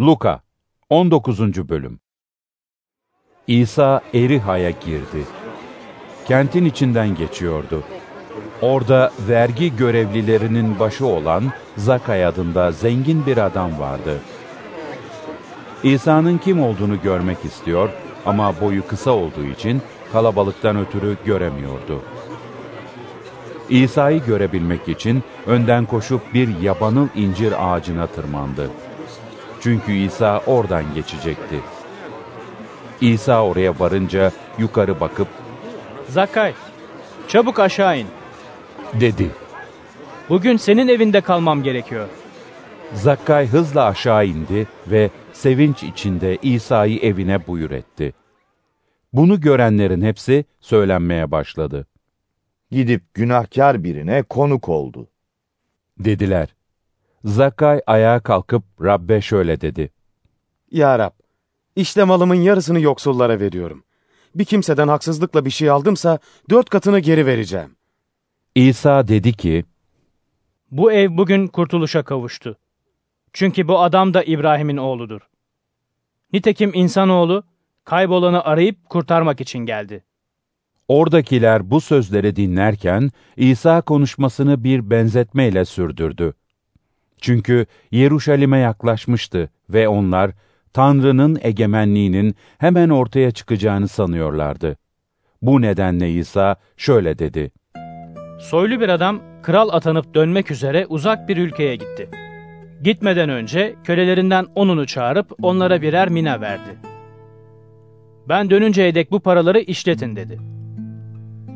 Luka 19. Bölüm İsa Eriha'ya girdi. Kentin içinden geçiyordu. Orada vergi görevlilerinin başı olan Zakay adında zengin bir adam vardı. İsa'nın kim olduğunu görmek istiyor ama boyu kısa olduğu için kalabalıktan ötürü göremiyordu. İsa'yı görebilmek için önden koşup bir yabanıl incir ağacına tırmandı. Çünkü İsa oradan geçecekti. İsa oraya varınca yukarı bakıp Zakay, çabuk aşağı in. dedi. Bugün senin evinde kalmam gerekiyor. Zakkay hızla aşağı indi ve sevinç içinde İsa'yı evine buyur etti. Bunu görenlerin hepsi söylenmeye başladı. Gidip günahkar birine konuk oldu. Dediler. Zakkay ayağa kalkıp Rabbe şöyle dedi. Ya Rab, işte malımın yarısını yoksullara veriyorum. Bir kimseden haksızlıkla bir şey aldımsa dört katını geri vereceğim. İsa dedi ki, Bu ev bugün kurtuluşa kavuştu. Çünkü bu adam da İbrahim'in oğludur. Nitekim insanoğlu kaybolanı arayıp kurtarmak için geldi. Oradakiler bu sözleri dinlerken İsa konuşmasını bir benzetmeyle sürdürdü. Çünkü Yeruşalim'e yaklaşmıştı ve onlar Tanrı'nın egemenliğinin hemen ortaya çıkacağını sanıyorlardı. Bu nedenle İsa şöyle dedi. Soylu bir adam kral atanıp dönmek üzere uzak bir ülkeye gitti. Gitmeden önce kölelerinden onunu çağırıp onlara birer mina verdi. Ben dönünceye dek bu paraları işletin dedi.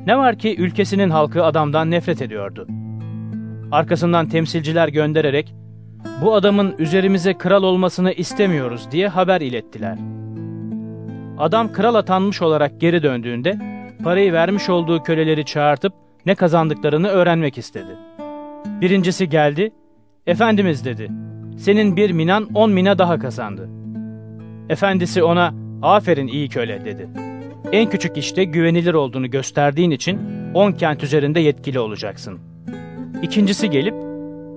Ne var ki ülkesinin halkı adamdan nefret ediyordu. Arkasından temsilciler göndererek bu adamın üzerimize kral olmasını istemiyoruz diye haber ilettiler. Adam kral atanmış olarak geri döndüğünde parayı vermiş olduğu köleleri çağırtıp ne kazandıklarını öğrenmek istedi. Birincisi geldi, Efendimiz dedi, senin bir minan on mina daha kazandı. Efendisi ona, aferin iyi köle dedi. En küçük işte güvenilir olduğunu gösterdiğin için on kent üzerinde yetkili olacaksın. İkincisi gelip,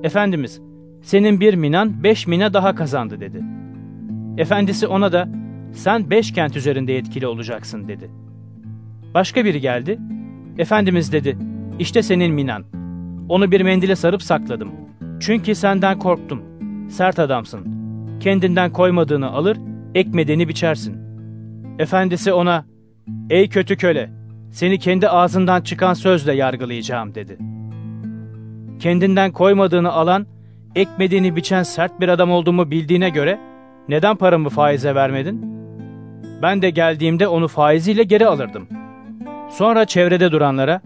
Efendimiz, senin bir minan beş mina daha kazandı dedi. Efendisi ona da, sen beş kent üzerinde yetkili olacaksın dedi. Başka biri geldi, Efendimiz dedi, işte senin minan. Onu bir mendile sarıp sakladım. Çünkü senden korktum. Sert adamsın. Kendinden koymadığını alır, ekmediğini biçersin. Efendisi ona, ey kötü köle, seni kendi ağzından çıkan sözle yargılayacağım dedi. Kendinden koymadığını alan, ekmediğini biçen sert bir adam olduğumu bildiğine göre, neden paramı faize vermedin? Ben de geldiğimde onu faiziyle geri alırdım. Sonra çevrede duranlara,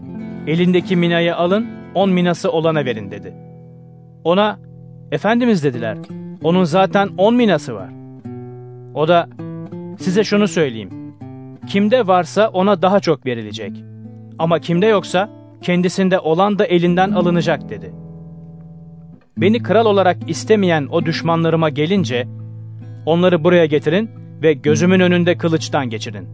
elindeki minayı alın, on minası olana verin dedi. Ona, Efendimiz dediler, onun zaten on minası var. O da, size şunu söyleyeyim, kimde varsa ona daha çok verilecek. Ama kimde yoksa, kendisinde olan da elinden alınacak dedi. Beni kral olarak istemeyen o düşmanlarıma gelince, onları buraya getirin ve gözümün önünde kılıçtan geçirin.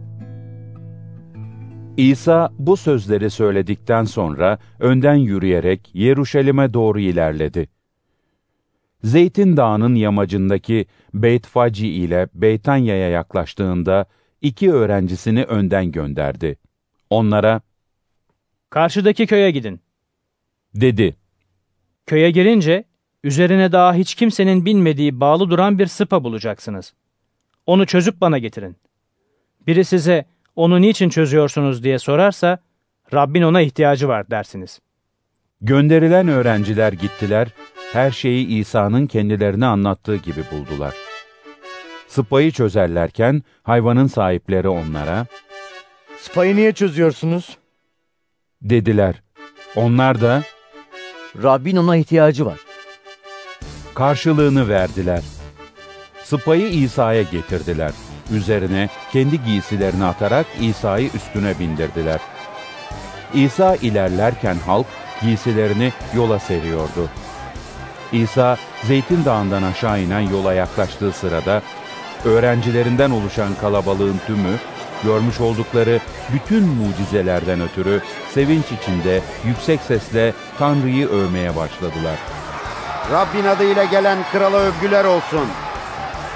İsa bu sözleri söyledikten sonra önden yürüyerek Yeruşalim'e doğru ilerledi. Zeytin Dağı'nın yamacındaki Beytfaci ile Beytanya'ya yaklaştığında iki öğrencisini önden gönderdi. Onlara, Karşıdaki köye gidin. dedi, Köye girince üzerine daha hiç kimsenin bilmediği bağlı duran bir sıpa bulacaksınız. Onu çözüp bana getirin. Biri size onu niçin çözüyorsunuz diye sorarsa Rabbin ona ihtiyacı var dersiniz. Gönderilen öğrenciler gittiler, her şeyi İsa'nın kendilerine anlattığı gibi buldular. Sıpayı çözerlerken hayvanın sahipleri onlara, Sıpayı niye çözüyorsunuz? Dediler. Onlar da Rabbin ona ihtiyacı var. karşılığını verdiler. Sıpayı İsa'ya getirdiler. Üzerine kendi giysilerini atarak İsa'yı üstüne bindirdiler. İsa ilerlerken halk giysilerini yola seriyordu. İsa Zeytin Dağı'ndan aşağı inen yola yaklaştığı sırada öğrencilerinden oluşan kalabalığın tümü görmüş oldukları bütün mucizelerden ötürü sevinç içinde yüksek sesle Tanrı'yı övmeye başladılar. Rabbin adıyla gelen krala övgüler olsun.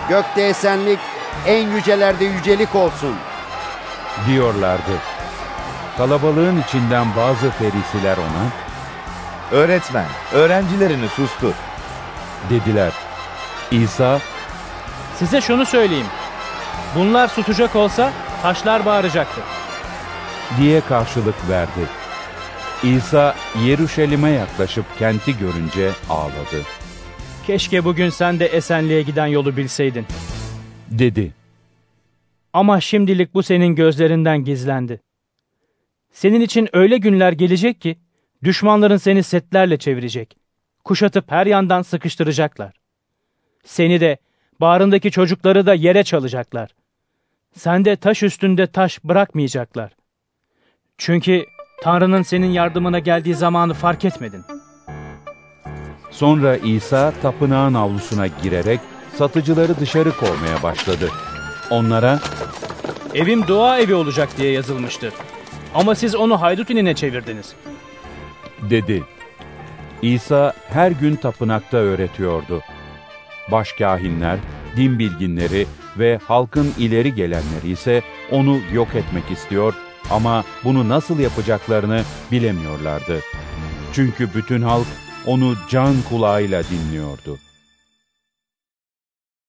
Gökte esenlik, en yücelerde yücelik olsun. diyorlardı. Kalabalığın içinden bazı ferisiler ona Öğretmen, öğrencilerini sustur. dediler. İsa Size şunu söyleyeyim. Bunlar susacak olsa taşlar bağıracaktı. diye karşılık verdi. İsa Yeruşalim'e yaklaşıp kenti görünce ağladı. Keşke bugün sen de Esenliğe giden yolu bilseydin. Dedi. Ama şimdilik bu senin gözlerinden gizlendi. Senin için öyle günler gelecek ki düşmanların seni setlerle çevirecek. Kuşatıp her yandan sıkıştıracaklar. Seni de bağrındaki çocukları da yere çalacaklar. Sen de taş üstünde taş bırakmayacaklar. Çünkü Tanrı'nın senin yardımına geldiği zamanı fark etmedin. Sonra İsa tapınağın avlusuna girerek satıcıları dışarı kovmaya başladı. Onlara Evim dua evi olacak diye yazılmıştı. Ama siz onu haydut inine çevirdiniz. dedi. İsa her gün tapınakta öğretiyordu. Başkahinler, din bilginleri ve halkın ileri gelenleri ise onu yok etmek istiyor ama bunu nasıl yapacaklarını bilemiyorlardı. Çünkü bütün halk onu can kulağıyla dinliyordu.